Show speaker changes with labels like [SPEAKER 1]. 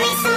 [SPEAKER 1] me some